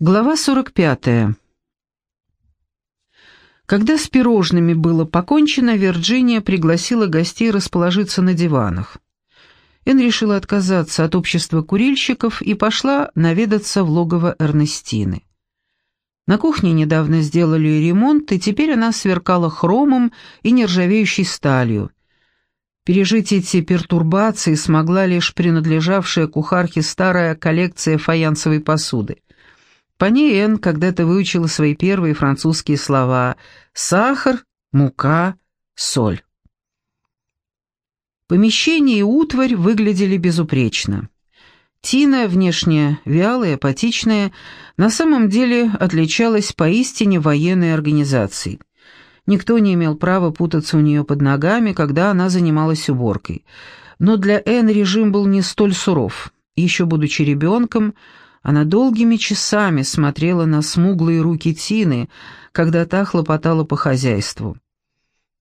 Глава 45. Когда с пирожными было покончено, Вирджиния пригласила гостей расположиться на диванах. Эн решила отказаться от общества курильщиков и пошла наведаться в логово Эрнестины. На кухне недавно сделали ремонт, и теперь она сверкала хромом и нержавеющей сталью. Пережить эти пертурбации смогла лишь принадлежавшая кухарке старая коллекция фаянсовой посуды. По ней Энн когда-то выучила свои первые французские слова «сахар», «мука», «соль». Помещение и утварь выглядели безупречно. Тина, внешне вялая, апатичная, на самом деле отличалась поистине военной организацией. Никто не имел права путаться у нее под ногами, когда она занималась уборкой. Но для Энн режим был не столь суров. Еще будучи ребенком, она долгими часами смотрела на смуглые руки Тины, когда та хлопотала по хозяйству.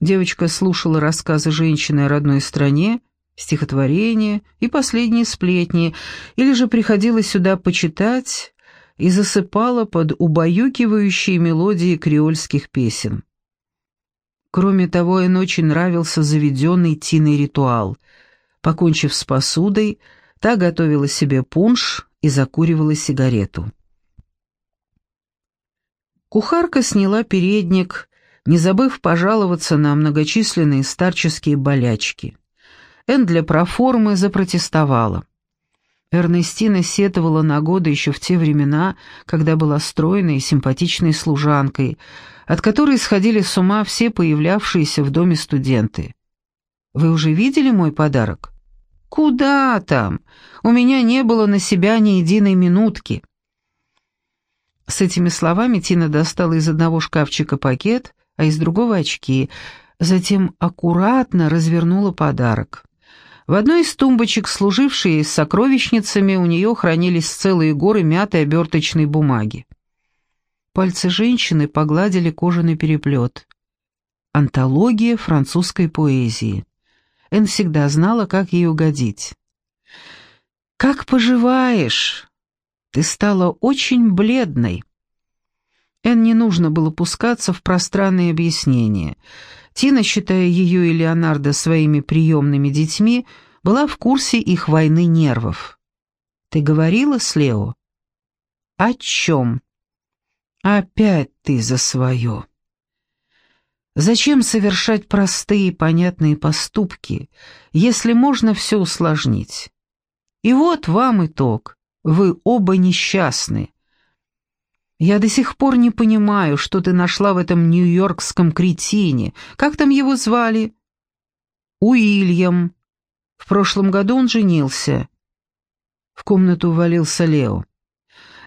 Девочка слушала рассказы женщины о родной стране, стихотворения и последние сплетни, или же приходила сюда почитать и засыпала под убаюкивающие мелодии креольских песен. Кроме того, им очень нравился заведенный Тиной ритуал. Покончив с посудой, та готовила себе пунш и закуривала сигарету. Кухарка сняла передник, не забыв пожаловаться на многочисленные старческие болячки. Эн для проформы запротестовала. Эрнестина сетовала на годы еще в те времена, когда была стройной и симпатичной служанкой, от которой сходили с ума все появлявшиеся в доме студенты. «Вы уже видели мой подарок?» «Куда там? У меня не было на себя ни единой минутки». С этими словами Тина достала из одного шкафчика пакет, а из другого очки, затем аккуратно развернула подарок. В одной из тумбочек, служившей сокровищницами, у нее хранились целые горы мятой оберточной бумаги. Пальцы женщины погладили кожаный переплет. Антология французской поэзии. Эн всегда знала, как ей угодить. «Как поживаешь? Ты стала очень бледной». Эн не нужно было пускаться в пространные объяснения. Тина, считая ее и Леонардо своими приемными детьми, была в курсе их войны нервов. «Ты говорила с Лео?» «О чем?» «Опять ты за свое». Зачем совершать простые понятные поступки, если можно все усложнить? И вот вам итог. Вы оба несчастны. Я до сих пор не понимаю, что ты нашла в этом нью-йоркском кретине. Как там его звали? Уильям. В прошлом году он женился. В комнату ввалился Лео.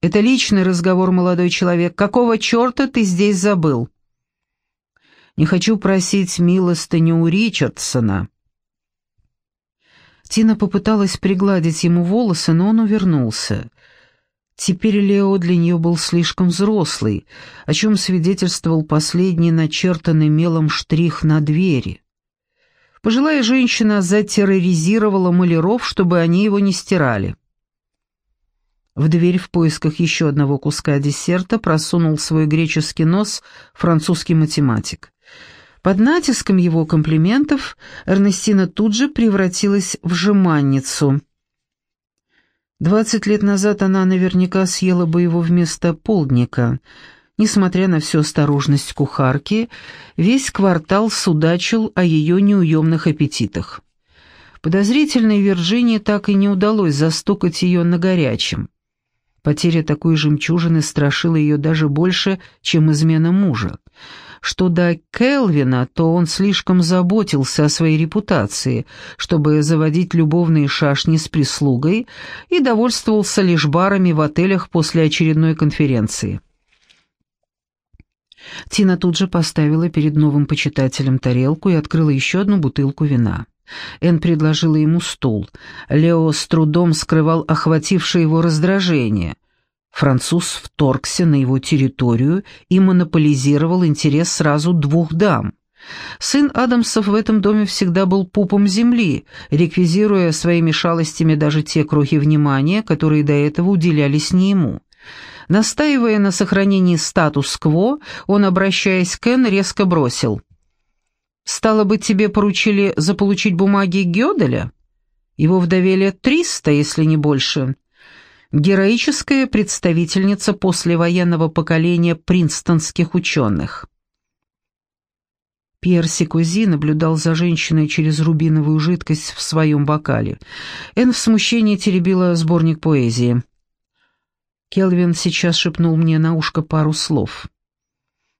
«Это личный разговор, молодой человек. Какого черта ты здесь забыл?» Не хочу просить милостыню у Ричардсона». Тина попыталась пригладить ему волосы, но он увернулся. Теперь Лео для нее был слишком взрослый, о чем свидетельствовал последний начертанный мелом штрих на двери. Пожилая женщина затерроризировала маляров, чтобы они его не стирали. В дверь в поисках еще одного куска десерта просунул свой греческий нос французский математик. Под натиском его комплиментов Эрнестина тут же превратилась в жеманницу. Двадцать лет назад она наверняка съела бы его вместо полдника. Несмотря на всю осторожность кухарки, весь квартал судачил о ее неуемных аппетитах. Подозрительной Вирджинии так и не удалось застукать ее на горячем. Потеря такой жемчужины страшила ее даже больше, чем измена мужа. Что до Келвина, то он слишком заботился о своей репутации, чтобы заводить любовные шашни с прислугой и довольствовался лишь барами в отелях после очередной конференции. Тина тут же поставила перед новым почитателем тарелку и открыла еще одну бутылку вина. Эн предложила ему стул. Лео с трудом скрывал охватившее его раздражение. Француз вторгся на его территорию и монополизировал интерес сразу двух дам. Сын Адамсов в этом доме всегда был пупом земли, реквизируя своими шалостями даже те крохи внимания, которые до этого уделялись не ему. Настаивая на сохранении статус-кво, он, обращаясь к Энн, резко бросил. «Стало быть, тебе поручили заполучить бумаги Гёделя? Его вдове лет триста, если не больше. Героическая представительница послевоенного поколения принстонских ученых». Пьер Сикузи наблюдал за женщиной через рубиновую жидкость в своем бокале. Энн в смущении теребила сборник поэзии. Келвин сейчас шепнул мне на ушко пару слов.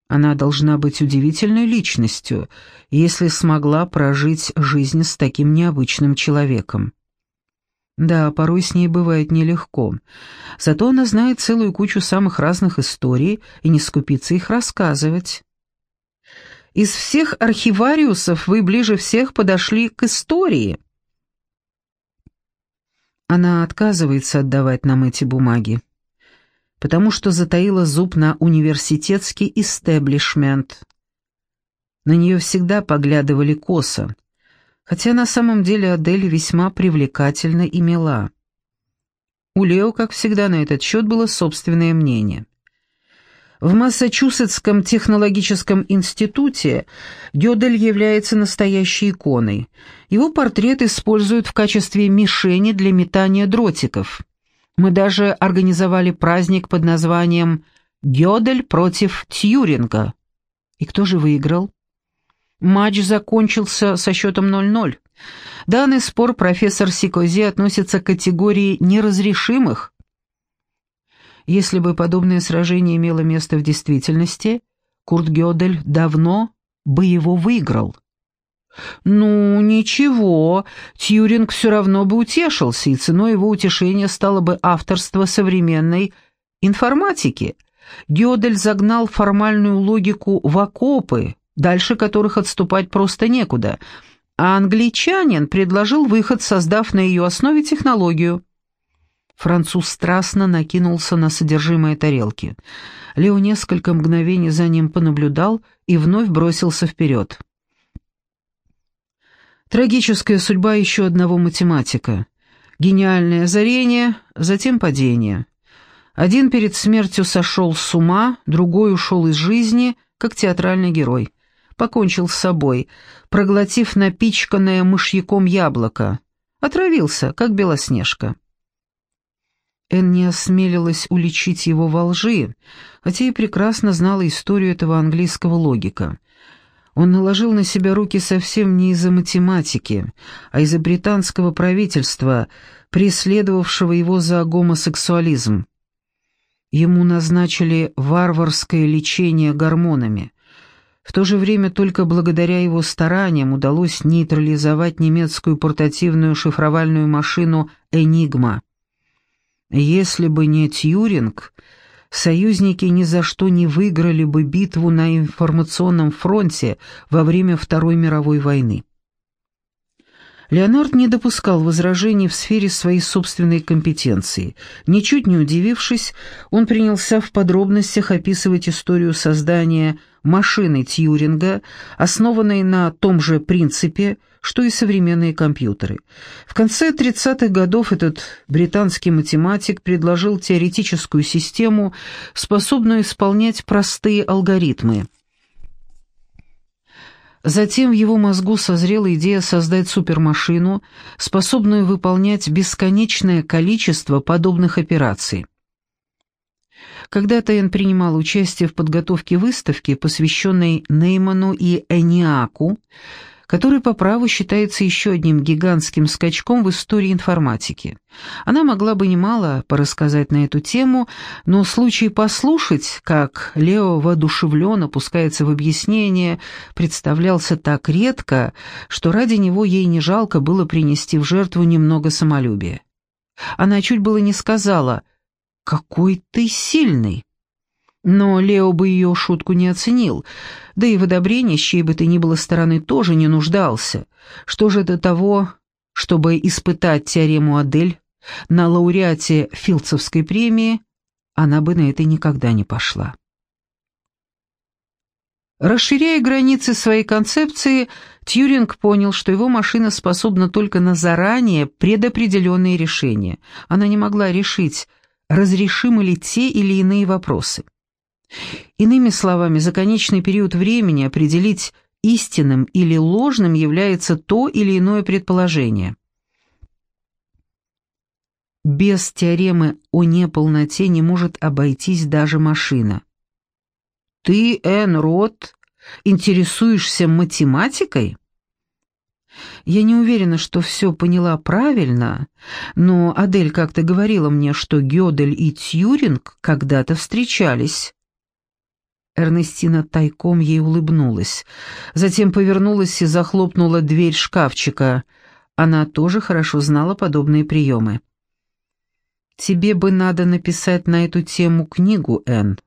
Она должна быть удивительной личностью, если смогла прожить жизнь с таким необычным человеком. Да, порой с ней бывает нелегко. Зато она знает целую кучу самых разных историй и не скупится их рассказывать. Из всех архивариусов вы ближе всех подошли к истории. Она отказывается отдавать нам эти бумаги, потому что затаила зуб на университетский истеблишмент. На нее всегда поглядывали косо, хотя на самом деле Адель весьма привлекательна и мила. У Лео, как всегда, на этот счет было собственное мнение. В Массачусетском технологическом институте Гёдель является настоящей иконой. Его портрет используют в качестве мишени для метания дротиков. Мы даже организовали праздник под названием «Гёдель против Тьюринга». И кто же выиграл? Матч закончился со счетом 0-0. Данный спор профессор Сикози относится к категории неразрешимых, если бы подобное сражение имело место в действительности, Курт Гёдель давно бы его выиграл. Ну, ничего, Тьюринг все равно бы утешился, и ценой его утешения стало бы авторство современной информатики. Гёдель загнал формальную логику в окопы, дальше которых отступать просто некуда, а англичанин предложил выход, создав на ее основе технологию. Француз страстно накинулся на содержимое тарелки. Лео несколько мгновений за ним понаблюдал и вновь бросился вперед. Трагическая судьба еще одного математика. Гениальное озарение, затем падение. Один перед смертью сошел с ума, другой ушел из жизни, как театральный герой. Покончил с собой, проглотив напичканное мышьяком яблоко. Отравился, как Белоснежка. Эн не осмелилась уличить его во лжи, хотя и прекрасно знала историю этого английского логика. Он наложил на себя руки совсем не из-за математики, а из-за британского правительства, преследовавшего его за гомосексуализм. Ему назначили варварское лечение гормонами. В то же время только благодаря его стараниям удалось нейтрализовать немецкую портативную шифровальную машину «Энигма». Если бы не Тьюринг, союзники ни за что не выиграли бы битву на информационном фронте во время Второй мировой войны. Леонард не допускал возражений в сфере своей собственной компетенции. Ничуть не удивившись, он принялся в подробностях описывать историю создания машины Тьюринга, основанной на том же принципе, что и современные компьютеры. В конце 30-х годов этот британский математик предложил теоретическую систему, способную исполнять простые алгоритмы – Затем в его мозгу созрела идея создать супермашину, способную выполнять бесконечное количество подобных операций. Когда-то Энн принимал участие в подготовке выставки, посвященной Нейману и Эниаку, который по праву считается еще одним гигантским скачком в истории информатики. Она могла бы немало порассказать на эту тему, но случай послушать, как Лео воодушевленно опускается в объяснение, представлялся так редко, что ради него ей не жалко было принести в жертву немного самолюбия. Она чуть было не сказала «Какой ты сильный!» Но Лео бы ее шутку не оценил, да и в одобрении с чьей бы то ни было стороны тоже не нуждался. Что же до того, чтобы испытать теорему Адель на лауреате Филдсовской премии, она бы на это никогда не пошла. Расширяя границы своей концепции, Тьюринг понял, что его машина способна только на заранее предопределенные решения. Она не могла решить, разрешимы ли те или иные вопросы. Иными словами, за конечный период времени определить истинным или ложным является то или иное предположение. Без теоремы о неполноте не может обойтись даже машина. «Ты, Энн Рот, интересуешься математикой?» Я не уверена, что все поняла правильно, но Адель как-то говорила мне, что Гёдель и Тьюринг когда-то встречались. Эрнестина тайком ей улыбнулась, затем повернулась и захлопнула дверь шкафчика. Она тоже хорошо знала подобные приемы. «Тебе бы надо написать на эту тему книгу, Энн,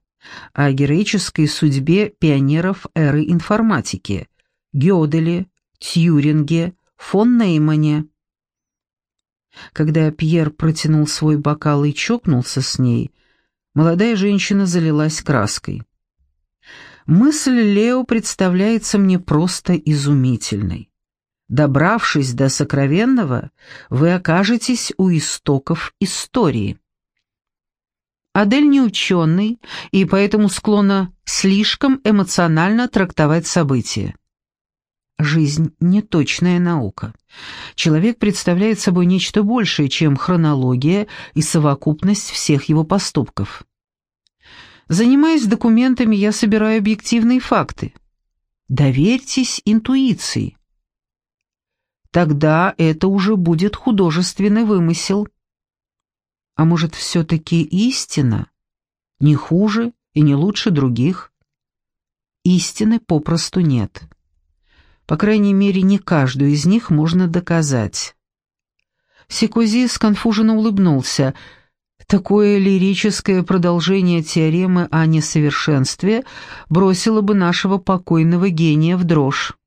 о героической судьбе пионеров эры информатики, Гёделе, Тьюринге, фон Неймане». Когда Пьер протянул свой бокал и чокнулся с ней, молодая женщина залилась краской. Мысль Лео представляется мне просто изумительной. Добравшись до сокровенного, вы окажетесь у истоков истории. Адель не ученый и поэтому склонна слишком эмоционально трактовать события. Жизнь — не точная наука. Человек представляет собой нечто большее, чем хронология и совокупность всех его поступков. Занимаясь документами, я собираю объективные факты. Доверьтесь интуиции. Тогда это уже будет художественный вымысел. А может, все-таки истина? Не хуже и не лучше других? Истины попросту нет. По крайней мере, не каждую из них можно доказать. Сикози сконфуженно улыбнулся – Такое лирическое продолжение теоремы о несовершенстве бросило бы нашего покойного гения в дрожь.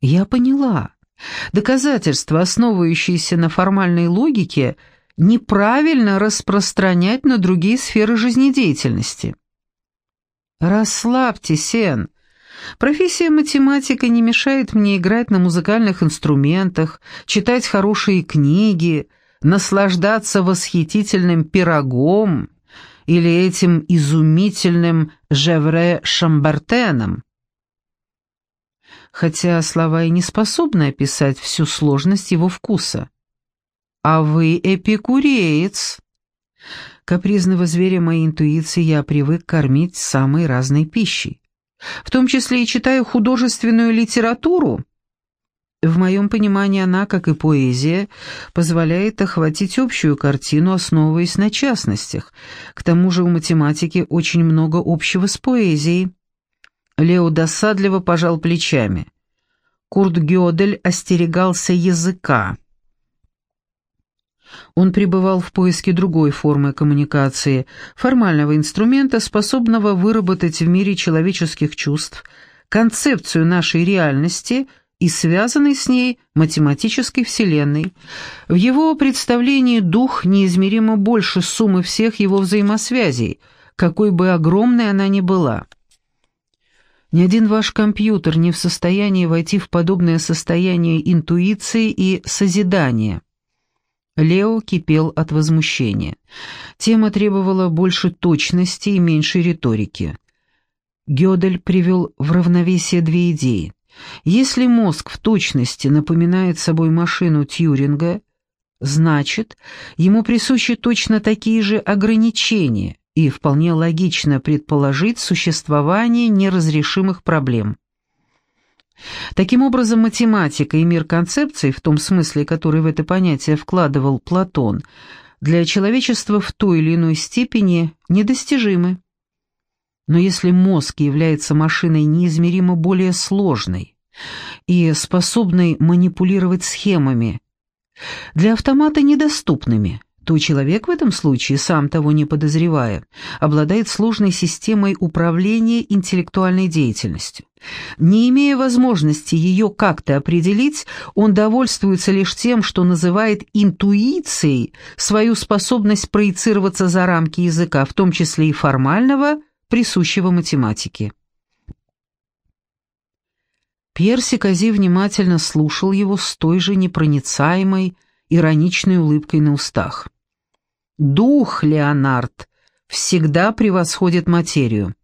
Я поняла. Доказательства, основывающиеся на формальной логике, неправильно распространять на другие сферы жизнедеятельности. Расслабьтесь, Сен. Профессия математика не мешает мне играть на музыкальных инструментах, читать хорошие книги, наслаждаться восхитительным пирогом или этим изумительным Жевре Шамбартеном. Хотя слова и не способны описать всю сложность его вкуса. А вы эпикуреец. Капризного зверя моей интуиции я привык кормить самой разной пищей. В том числе и читаю художественную литературу, в моем понимании она, как и поэзия, позволяет охватить общую картину, основываясь на частностях. К тому же у математики очень много общего с поэзией. Лео досадливо пожал плечами. Курт Гёдель остерегался языка. Он пребывал в поиске другой формы коммуникации, формального инструмента, способного выработать в мире человеческих чувств концепцию нашей реальности – и связанной с ней математической вселенной. В его представлении дух неизмеримо больше суммы всех его взаимосвязей, какой бы огромной она ни была. Ни один ваш компьютер не в состоянии войти в подобное состояние интуиции и созидания. Лео кипел от возмущения. Тема требовала больше точности и меньшей риторики. Гёдель привел в равновесие две идеи. Если мозг в точности напоминает собой машину Тьюринга, значит, ему присущи точно такие же ограничения, и вполне логично предположить существование неразрешимых проблем. Таким образом, математика и мир концепций, в том смысле, который в это понятие вкладывал Платон, для человечества в той или иной степени недостижимы. Но если мозг является машиной неизмеримо более сложной и способной манипулировать схемами, для автомата недоступными, то человек в этом случае, сам того не подозревая, обладает сложной системой управления интеллектуальной деятельностью. Не имея возможности ее как-то определить, он довольствуется лишь тем, что называет интуицией свою способность проецироваться за рамки языка, в том числе и формального – присущего математике. Пьер Сикази внимательно слушал его с той же непроницаемой, ироничной улыбкой на устах. Дух, Леонард, всегда превосходит материю.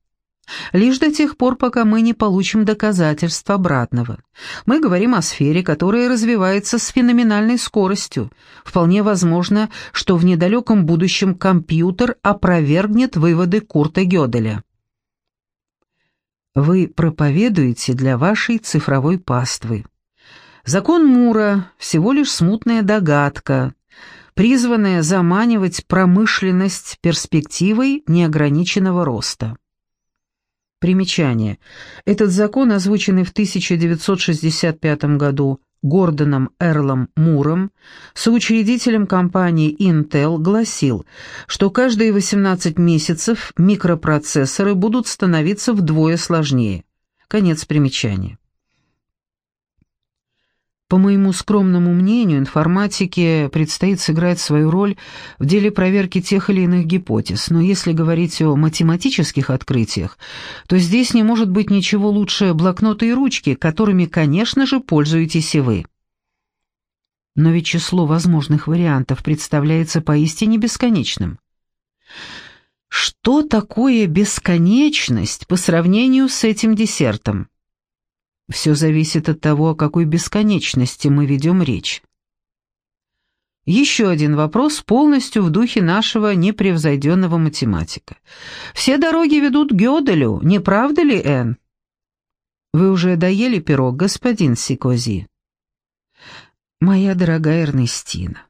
Лишь до тех пор, пока мы не получим доказательств обратного. Мы говорим о сфере, которая развивается с феноменальной скоростью. Вполне возможно, что в недалеком будущем компьютер опровергнет выводы Курта Гёделя. Вы проповедуете для вашей цифровой паствы. Закон Мура – всего лишь смутная догадка, призванная заманивать промышленность перспективой неограниченного роста. Примечание. Этот закон, озвученный в 1965 году Гордоном Эрлом Муром, соучредителем компании Intel, гласил, что каждые 18 месяцев микропроцессоры будут становиться вдвое сложнее. Конец примечания. По моему скромному мнению, информатике предстоит сыграть свою роль в деле проверки тех или иных гипотез, но если говорить о математических открытиях, то здесь не может быть ничего лучше блокнота и ручки, которыми, конечно же, пользуетесь и вы. Но ведь число возможных вариантов представляется поистине бесконечным. Что такое бесконечность по сравнению с этим десертом? Все зависит от того, о какой бесконечности мы ведем речь. Еще один вопрос полностью в духе нашего непревзойденного математика. Все дороги ведут к Гёделю, не правда ли, Энн? Вы уже доели пирог, господин Сикози? Моя дорогая Эрнестина,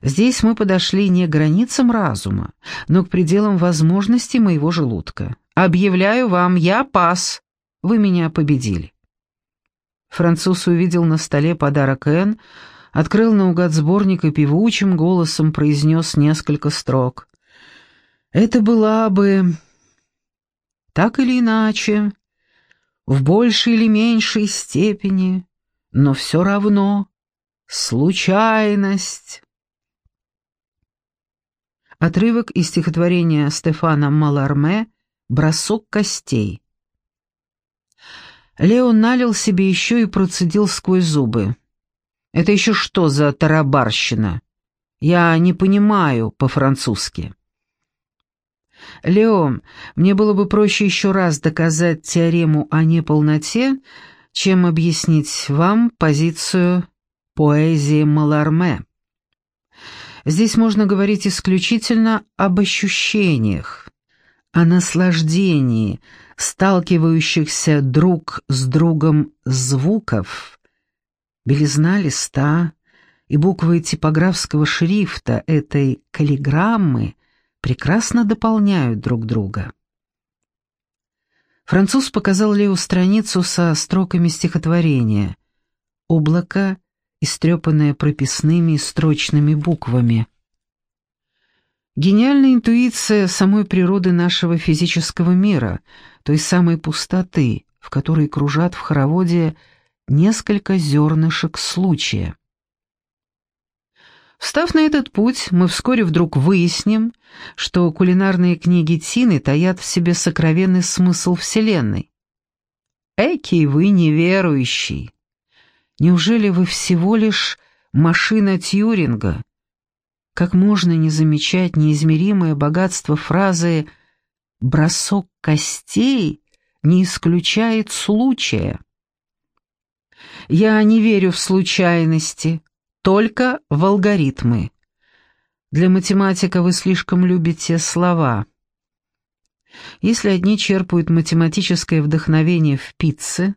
здесь мы подошли не к границам разума, но к пределам возможностей моего желудка. Объявляю вам, я пас. Вы меня победили. Француз увидел на столе подарок Энн, открыл наугад сборник и певучим голосом произнес несколько строк. «Это была бы...» «Так или иначе, в большей или меньшей степени, но все равно случайность». Отрывок из стихотворения Стефана Маларме «Бросок костей». Лео налил себе еще и процедил сквозь зубы. «Это еще что за тарабарщина? Я не понимаю по-французски». «Лео, мне было бы проще еще раз доказать теорему о неполноте, чем объяснить вам позицию поэзии Маларме. Здесь можно говорить исключительно об ощущениях, о наслаждении, сталкивающихся друг с другом звуков, белизна листа и буквы типографского шрифта этой каллиграммы прекрасно дополняют друг друга. Француз показал Лео страницу со строками стихотворения «Облако, истрепанное прописными строчными буквами». Гениальная интуиция самой природы нашего физического мира, той самой пустоты, в которой кружат в хороводе несколько зернышек случая. Встав на этот путь, мы вскоре вдруг выясним, что кулинарные книги Тины таят в себе сокровенный смысл Вселенной. Экий вы неверующий! Неужели вы всего лишь машина Тьюринга, как можно не замечать неизмеримое богатство фразы «бросок костей» не исключает случая? Я не верю в случайности, только в алгоритмы. Для математика вы слишком любите слова. Если одни черпают математическое вдохновение в пицце,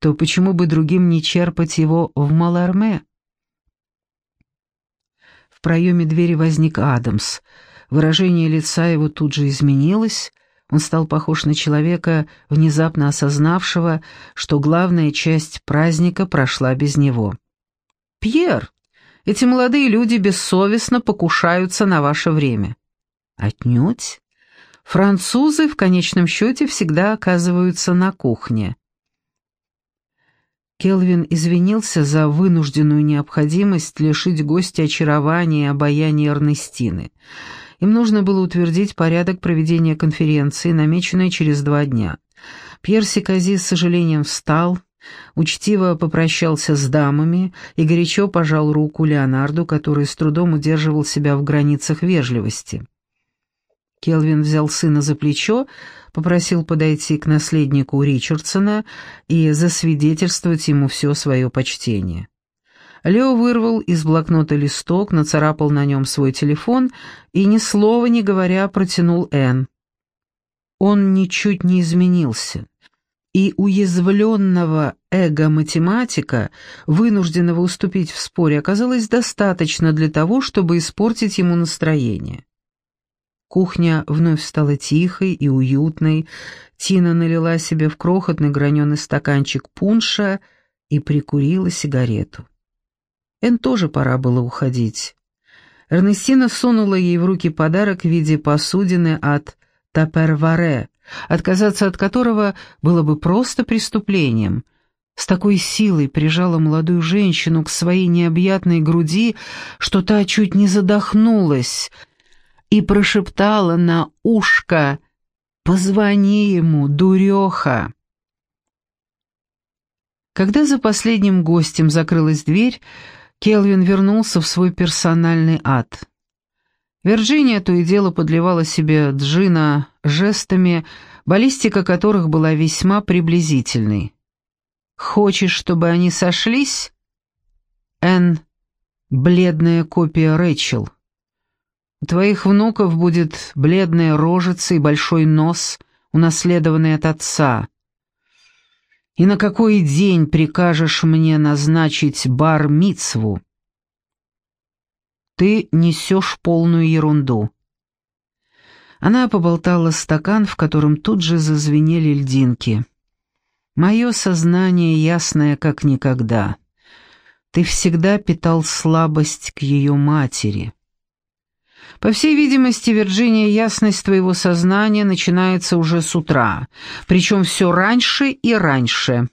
то почему бы другим не черпать его в Маларме? В проеме двери возник Адамс. Выражение лица его тут же изменилось. Он стал похож на человека, внезапно осознавшего, что главная часть праздника прошла без него. «Пьер, эти молодые люди бессовестно покушаются на ваше время». «Отнюдь. Французы в конечном счете всегда оказываются на кухне. Келвин извинился за вынужденную необходимость лишить гостя очарования и обаяния Эрнестины. Им нужно было утвердить порядок проведения конференции, намеченной через два дня. Пьер Сикази с сожалением встал, учтиво попрощался с дамами и горячо пожал руку Леонарду, который с трудом удерживал себя в границах вежливости. Келвин взял сына за плечо, попросил подойти к наследнику Ричардсона и засвидетельствовать ему все свое почтение. Лео вырвал из блокнота листок, нацарапал на нем свой телефон и, ни слова не говоря, протянул Энн. Он ничуть не изменился и уязвленного эго-математика, вынужденного уступить в споре, оказалось достаточно для того, чтобы испортить ему настроение. Кухня вновь стала тихой и уютной, Тина налила себе в крохотный граненый стаканчик пунша и прикурила сигарету. Эн тоже пора было уходить. Эрнестина сунула ей в руки подарок в виде посудины от Таперваре, отказаться от которого было бы просто преступлением. С такой силой прижала молодую женщину к своей необъятной груди, что та чуть не задохнулась, и прошептала на ушко «Позвони ему, дуреха!» Когда за последним гостем закрылась дверь, Келвин вернулся в свой персональный ад. Вирджиния то и дело подливала себе джина жестами, баллистика которых была весьма приблизительной. «Хочешь, чтобы они сошлись?» Энн — бледная копия Рэчел. «У твоих внуков будет бледная рожица и большой нос, унаследованный от отца. И на какой день прикажешь мне назначить бар-мицву?» Ты несешь полную ерунду». Она поболтала стакан, в котором тут же зазвенели льдинки. «Мое сознание ясное, как никогда. Ты всегда питал слабость к ее матери». По всей видимости, Вирджиния, ясность твоего сознания начинается уже с утра, причем все раньше и раньше.